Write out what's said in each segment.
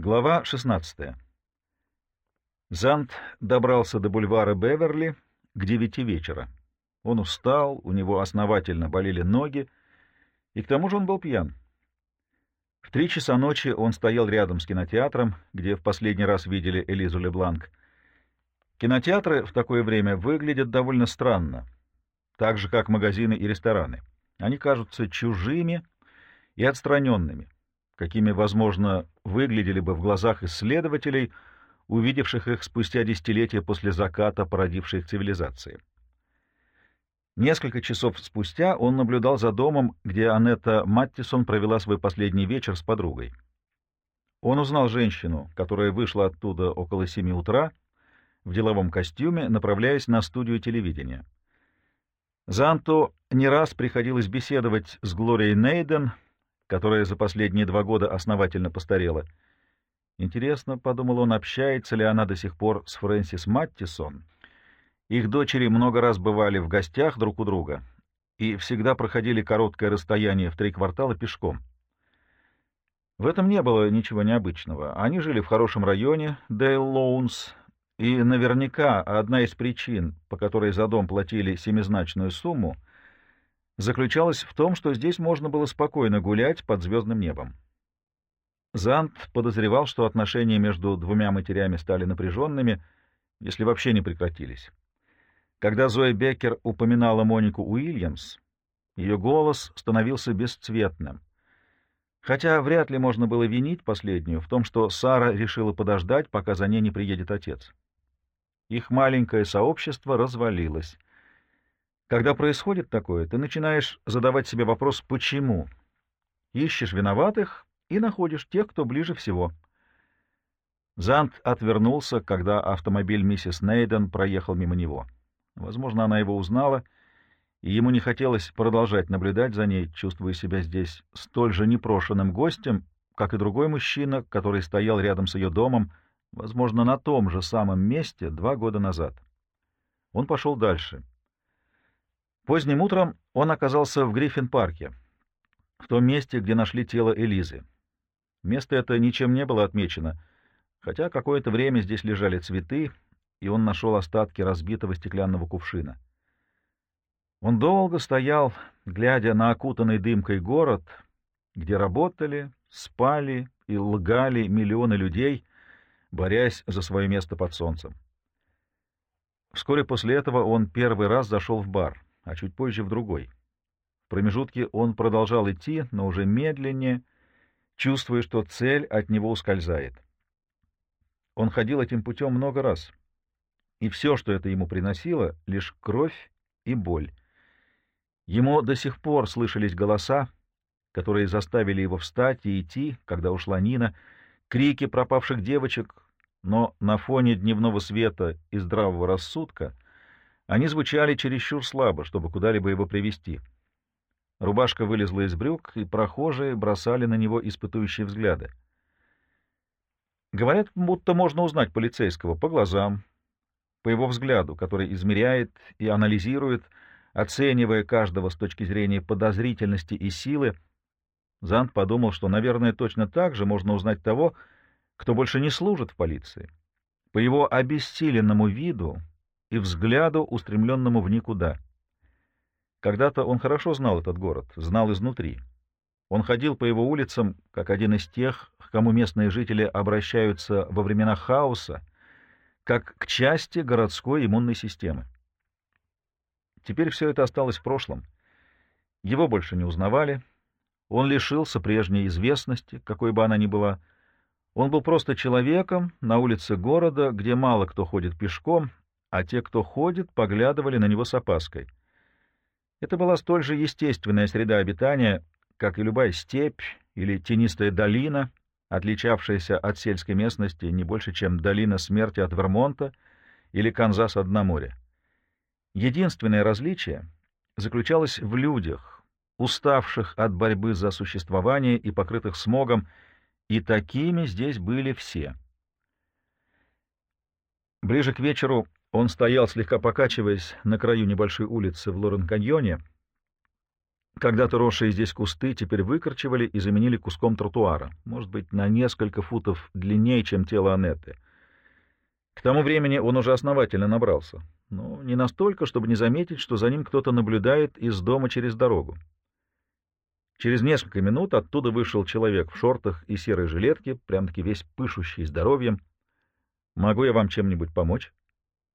Глава 16. Зант добрался до бульвара Беверли к девяти вечера. Он устал, у него основательно болели ноги, и к тому же он был пьян. В три часа ночи он стоял рядом с кинотеатром, где в последний раз видели Элизу Лебланк. Кинотеатры в такое время выглядят довольно странно, так же, как магазины и рестораны. Они кажутся чужими и отстраненными какими, возможно, выглядели бы в глазах исследователей, увидевших их спустя десятилетия после заката, породившей их цивилизации. Несколько часов спустя он наблюдал за домом, где Анетта Маттисон провела свой последний вечер с подругой. Он узнал женщину, которая вышла оттуда около семи утра в деловом костюме, направляясь на студию телевидения. Занту не раз приходилось беседовать с Глорией Нейден — которая за последние два года основательно постарела. Интересно, — подумал он, — общается ли она до сих пор с Фрэнсис Маттисон. Их дочери много раз бывали в гостях друг у друга и всегда проходили короткое расстояние в три квартала пешком. В этом не было ничего необычного. Они жили в хорошем районе, Дейл Лоунс, и наверняка одна из причин, по которой за дом платили семизначную сумму — заключалась в том, что здесь можно было спокойно гулять под звездным небом. Зант подозревал, что отношения между двумя матерями стали напряженными, если вообще не прекратились. Когда Зоя Беккер упоминала Монику Уильямс, ее голос становился бесцветным. Хотя вряд ли можно было винить последнюю в том, что Сара решила подождать, пока за ней не приедет отец. Их маленькое сообщество развалилось. Когда происходит такое, ты начинаешь задавать себе вопрос «почему?». Ищешь виноватых и находишь тех, кто ближе всего. Зант отвернулся, когда автомобиль миссис Нейден проехал мимо него. Возможно, она его узнала, и ему не хотелось продолжать наблюдать за ней, чувствуя себя здесь столь же непрошенным гостем, как и другой мужчина, который стоял рядом с ее домом, возможно, на том же самом месте два года назад. Он пошел дальше — Поздним утром он оказался в Гриффин-парке, в том месте, где нашли тело Элизы. Место это ничем не было отмечено, хотя какое-то время здесь лежали цветы, и он нашел остатки разбитого стеклянного кувшина. Он долго стоял, глядя на окутанный дымкой город, где работали, спали и лгали миллионы людей, борясь за свое место под солнцем. Вскоре после этого он первый раз зашел в бар — а чуть позже в другой. В промежутке он продолжал идти, но уже медленнее, чувствуя, что цель от него ускользает. Он ходил этим путем много раз, и все, что это ему приносило, — лишь кровь и боль. Ему до сих пор слышались голоса, которые заставили его встать и идти, когда ушла Нина, крики пропавших девочек, но на фоне дневного света и здравого рассудка — они звучали чересчур слабо, чтобы куда-либо его привести. Рубашка вылезла из брюк, и прохожие бросали на него испытующие взгляды. Говорят, будто можно узнать полицейского по глазам, по его взгляду, который измеряет и анализирует, оценивая каждого с точки зрения подозрительности и силы. Зант подумал, что, наверное, точно так же можно узнать того, кто больше не служит в полиции. По его обессиленному виду и взгляду, устремленному в никуда. Когда-то он хорошо знал этот город, знал изнутри. Он ходил по его улицам, как один из тех, к кому местные жители обращаются во времена хаоса, как к части городской иммунной системы. Теперь все это осталось в прошлом. Его больше не узнавали, он лишился прежней известности, какой бы она ни была. Он был просто человеком на улице города, где мало кто ходит пешком, а те, кто ходит, поглядывали на него с опаской. Это была столь же естественная среда обитания, как и любая степь или тенистая долина, отличавшаяся от сельской местности не больше, чем долина смерти от Вермонта или Канзас от моря. Единственное различие заключалось в людях, уставших от борьбы за существование и покрытых смогом, и такими здесь были все. Ближе к вечеру он стоял, слегка покачиваясь, на краю небольшой улицы в Лорен-каньоне. Когда-то росшие здесь кусты теперь выкорчевали и заменили куском тротуара, может быть, на несколько футов длиннее, чем тело Анетты. К тому времени он уже основательно набрался, но не настолько, чтобы не заметить, что за ним кто-то наблюдает из дома через дорогу. Через несколько минут оттуда вышел человек в шортах и серой жилетке, прям-таки весь пышущий здоровьем. «Могу я вам чем-нибудь помочь?»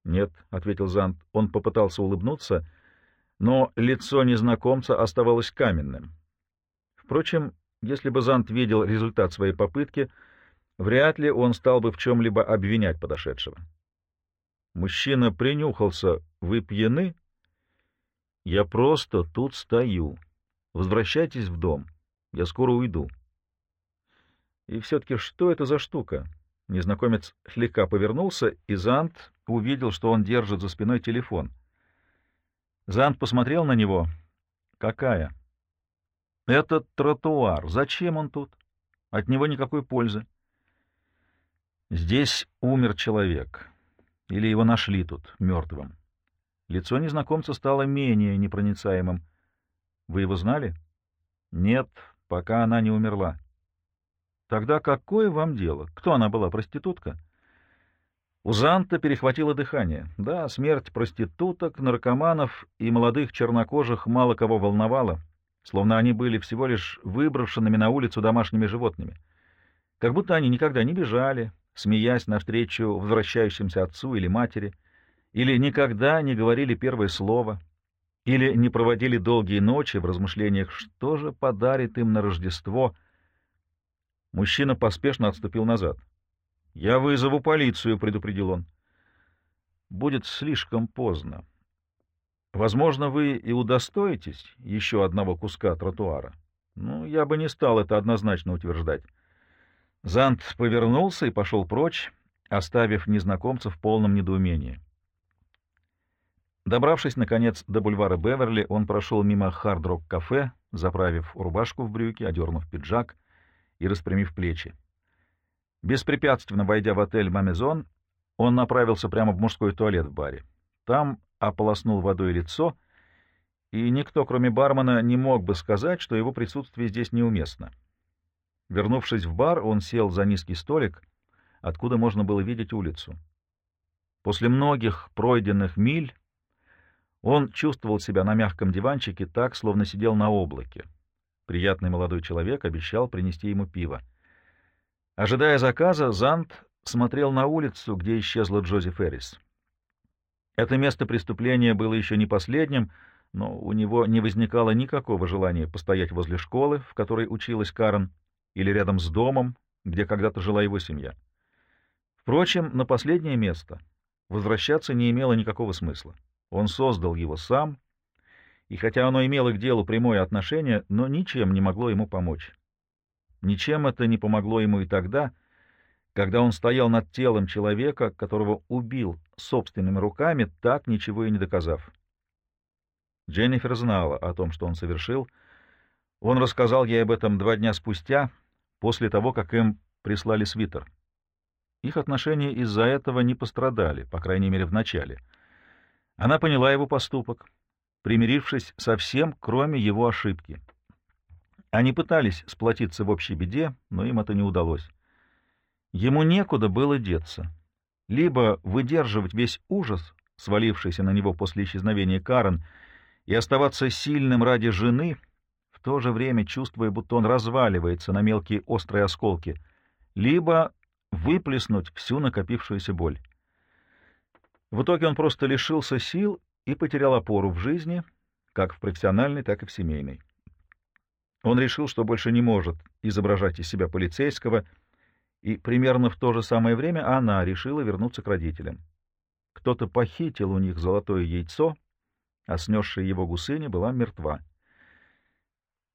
«Нет», — ответил Зант. Он попытался улыбнуться — но лицо незнакомца оставалось каменным. Впрочем, если бы Зант видел результат своей попытки, вряд ли он стал бы в чем-либо обвинять подошедшего. Мужчина принюхался. «Вы пьяны?» «Я просто тут стою. Возвращайтесь в дом. Я скоро уйду». И все-таки что это за штука? Незнакомец слегка повернулся, и Зант увидел, что он держит за спиной телефон — Зант посмотрел на него. Какая? Этот тротуар. Зачем он тут? От него никакой пользы. Здесь умер человек. Или его нашли тут, мертвым. Лицо незнакомца стало менее непроницаемым. Вы его знали? Нет, пока она не умерла. Тогда какое вам дело? Кто она была, проститутка? — у Занта перехватило дыхание. Да, смерть проституток, наркоманов и молодых чернокожих мало кого волновала, словно они были всего лишь выброшенными на улицу домашними животными. Как будто они никогда не бежали, смеясь навстречу возвращающимся отцу или матери, или никогда не говорили первое слово, или не проводили долгие ночи в размышлениях, что же подарит им на Рождество. Мужчина поспешно отступил назад — «Я вызову полицию», — предупредил он. «Будет слишком поздно. Возможно, вы и удостоитесь еще одного куска тротуара. Ну, я бы не стал это однозначно утверждать». Зант повернулся и пошел прочь, оставив незнакомца в полном недоумении. Добравшись, наконец, до бульвара Беверли, он прошел мимо хард-рок-кафе, заправив рубашку в брюки, одернув пиджак и распрямив плечи. Беспрепятственно войдя в отель «Мамезон», он направился прямо в мужской туалет в баре. Там ополоснул водой лицо, и никто, кроме бармена, не мог бы сказать, что его присутствие здесь неуместно. Вернувшись в бар, он сел за низкий столик, откуда можно было видеть улицу. После многих пройденных миль он чувствовал себя на мягком диванчике так, словно сидел на облаке. Приятный молодой человек обещал принести ему пиво. Ожидая заказа, Зант смотрел на улицу, где исчезла Джози Феррис. Это место преступления было еще не последним, но у него не возникало никакого желания постоять возле школы, в которой училась Карен, или рядом с домом, где когда-то жила его семья. Впрочем, на последнее место возвращаться не имело никакого смысла. Он создал его сам, и хотя оно имело к делу прямое отношение, но ничем не могло ему помочь. Ничем это не помогло ему и тогда, когда он стоял над телом человека, которого убил собственными руками, так ничего и не доказав. Дженнифер знала о том, что он совершил. Он рассказал ей об этом два дня спустя, после того, как им прислали свитер. Их отношения из-за этого не пострадали, по крайней мере, в начале. Она поняла его поступок, примирившись со всем, кроме его ошибки — они пытались сплотиться в общей беде, но им это не удалось. Ему некуда было деться. Либо выдерживать весь ужас, свалившийся на него после исчезновения Карен, и оставаться сильным ради жены, в то же время чувствуя, будто он разваливается на мелкие острые осколки, либо выплеснуть всю накопившуюся боль. В итоге он просто лишился сил и потерял опору в жизни, как в профессиональной, так и в семейной. Он решил, что больше не может изображать из себя полицейского, и примерно в то же самое время она решила вернуться к родителям. Кто-то похитил у них золотое яйцо, а снесшая его гусыня была мертва.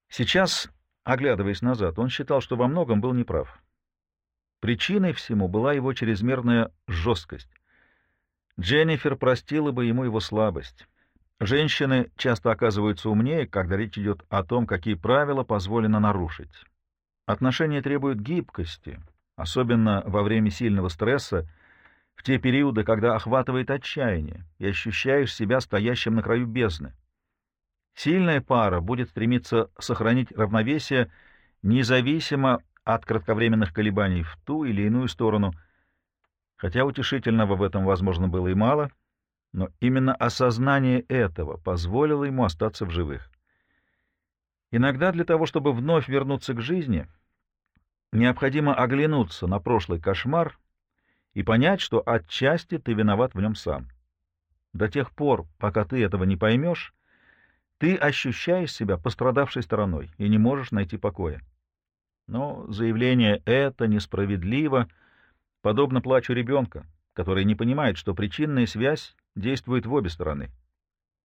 Сейчас, оглядываясь назад, он считал, что во многом был неправ. Причиной всему была его чрезмерная жесткость. Дженнифер простила бы ему его слабость. Женщины часто оказываются умнее, когда речь идет о том, какие правила позволено нарушить. Отношения требуют гибкости, особенно во время сильного стресса, в те периоды, когда охватывает отчаяние и ощущаешь себя стоящим на краю бездны. Сильная пара будет стремиться сохранить равновесие независимо от кратковременных колебаний в ту или иную сторону. Хотя утешительного в этом, возможно, было и мало, но именно осознание этого позволило ему остаться в живых. Иногда для того, чтобы вновь вернуться к жизни, необходимо оглянуться на прошлый кошмар и понять, что отчасти ты виноват в нем сам. До тех пор, пока ты этого не поймешь, ты ощущаешь себя пострадавшей стороной и не можешь найти покоя. Но заявление «это несправедливо» подобно плачу ребенка, который не понимает, что причинная связь действует в обе стороны.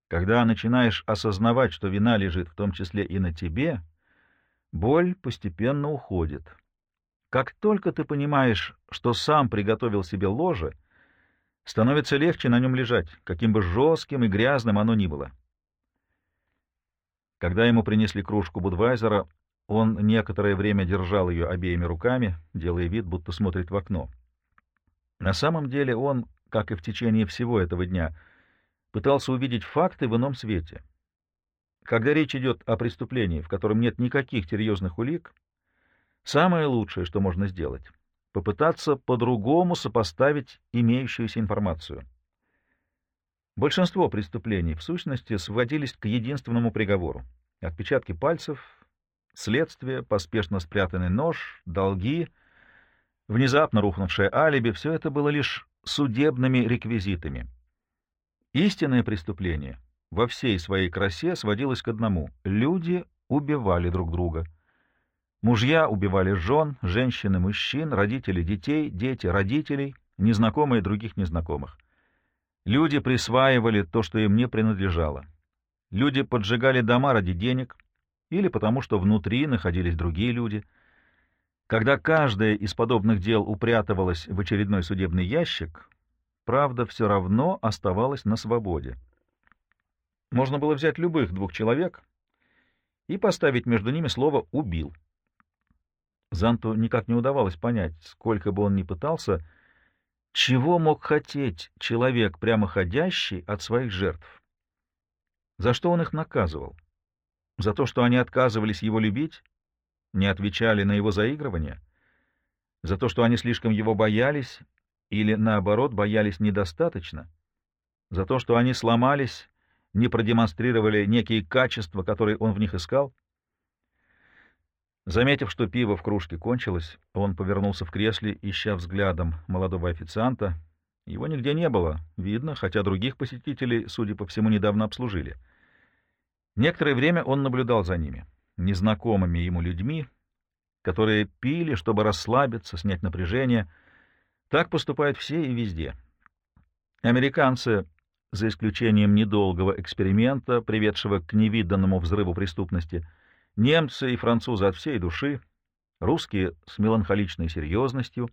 Когда начинаешь осознавать, что вина лежит в том числе и на тебе, боль постепенно уходит. Как только ты понимаешь, что сам приготовил себе ложе, становится легче на нем лежать, каким бы жестким и грязным оно ни было. Когда ему принесли кружку Будвайзера, он некоторое время держал ее обеими руками, делая вид, будто смотрит в окно. На самом деле он, как и в течение всего этого дня, — пытался увидеть факты в ином свете. Когда речь идет о преступлении, в котором нет никаких серьезных улик, самое лучшее, что можно сделать — попытаться по-другому сопоставить имеющуюся информацию. Большинство преступлений, в сущности, сводились к единственному приговору — отпечатки пальцев, следствие, поспешно спрятанный нож, долги, внезапно рухнувшее алиби — все это было лишь судебными реквизитами — Истинное преступление во всей своей красе сводилось к одному — люди убивали друг друга. Мужья убивали жен, женщины — мужчин, родители — детей, дети — родителей, незнакомые других незнакомых. Люди присваивали то, что им не принадлежало. Люди поджигали дома ради денег или потому, что внутри находились другие люди. Когда каждое из подобных дел упрятывалось в очередной судебный ящик, правда все равно оставалась на свободе. Можно было взять любых двух человек и поставить между ними слово «убил». Занту никак не удавалось понять, сколько бы он ни пытался, чего мог хотеть человек, прямоходящий от своих жертв. За что он их наказывал? За то, что они отказывались его любить, не отвечали на его заигрывания? За то, что они слишком его боялись или, наоборот, боялись недостаточно, за то, что они сломались, не продемонстрировали некие качества, которые он в них искал. Заметив, что пиво в кружке кончилось, он повернулся в кресле, ища взглядом молодого официанта. Его нигде не было, видно, хотя других посетителей, судя по всему, недавно обслужили. Некоторое время он наблюдал за ними, незнакомыми ему людьми, которые пили, чтобы расслабиться, снять напряжение — так поступают все и везде. Американцы, за исключением недолгого эксперимента, приведшего к невиданному взрыву преступности, немцы и французы от всей души, русские с меланхоличной серьезностью,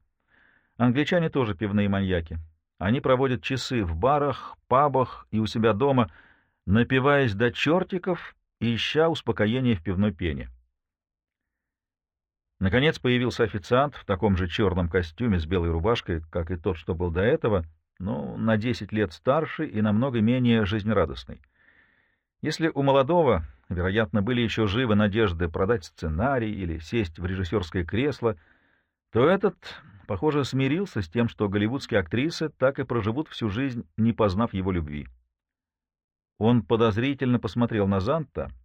англичане тоже пивные маньяки. Они проводят часы в барах, пабах и у себя дома, напиваясь до чертиков ища успокоения в пивной пене. Наконец появился официант в таком же черном костюме с белой рубашкой, как и тот, что был до этого, но на 10 лет старше и намного менее жизнерадостный. Если у молодого, вероятно, были еще живы надежды продать сценарий или сесть в режиссерское кресло, то этот, похоже, смирился с тем, что голливудские актрисы так и проживут всю жизнь, не познав его любви. Он подозрительно посмотрел на Занта —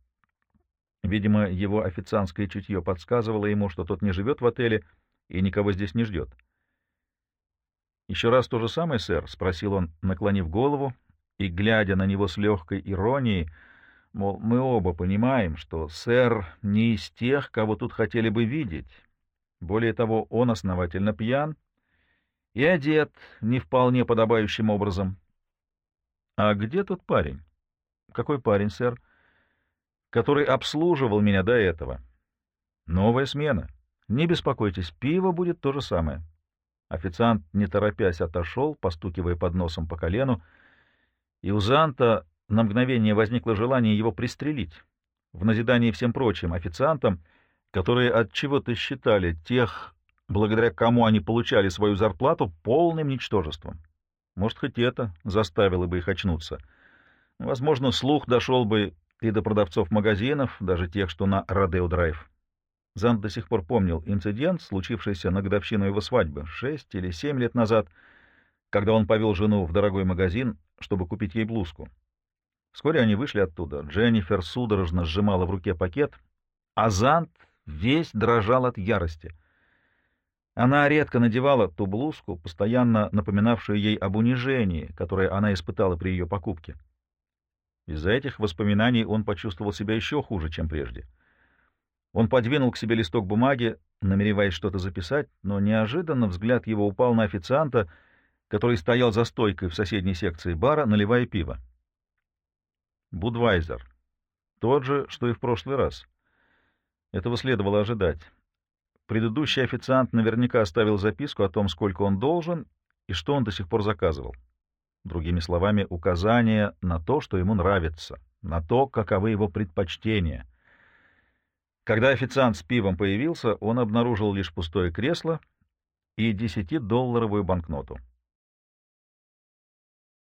Видимо, его официантское чутье подсказывало ему, что тот не живет в отеле и никого здесь не ждет. «Еще раз то же самое, сэр?» — спросил он, наклонив голову и глядя на него с легкой иронией, мол, мы оба понимаем, что сэр не из тех, кого тут хотели бы видеть. Более того, он основательно пьян и одет не вполне подобающим образом. — А где тот парень? — Какой парень, сэр? — который обслуживал меня до этого. Новая смена. Не беспокойтесь, пиво будет то же самое. Официант, не торопясь, отошел, постукивая под носом по колену, и у Занта на мгновение возникло желание его пристрелить, в назидании всем прочим официантам, которые от чего-то считали тех, благодаря кому они получали свою зарплату, полным ничтожеством. Может, хоть это заставило бы их очнуться. Возможно, слух дошел бы и до продавцов магазинов, даже тех, что на Родео-драйв. Зант до сих пор помнил инцидент, случившийся на годовщину его свадьбы, шесть или семь лет назад, когда он повел жену в дорогой магазин, чтобы купить ей блузку. Вскоре они вышли оттуда. Дженнифер судорожно сжимала в руке пакет, а Зант весь дрожал от ярости. Она редко надевала ту блузку, постоянно напоминавшую ей об унижении, которое она испытала при ее покупке. Из-за этих воспоминаний он почувствовал себя еще хуже, чем прежде. Он подвинул к себе листок бумаги, намереваясь что-то записать, но неожиданно взгляд его упал на официанта, который стоял за стойкой в соседней секции бара, наливая пиво. Будвайзер. Тот же, что и в прошлый раз. Этого следовало ожидать. Предыдущий официант наверняка оставил записку о том, сколько он должен и что он до сих пор заказывал. Другими словами, указание на то, что ему нравится, на то, каковы его предпочтения. Когда официант с пивом появился, он обнаружил лишь пустое кресло и десятидолларовую банкноту.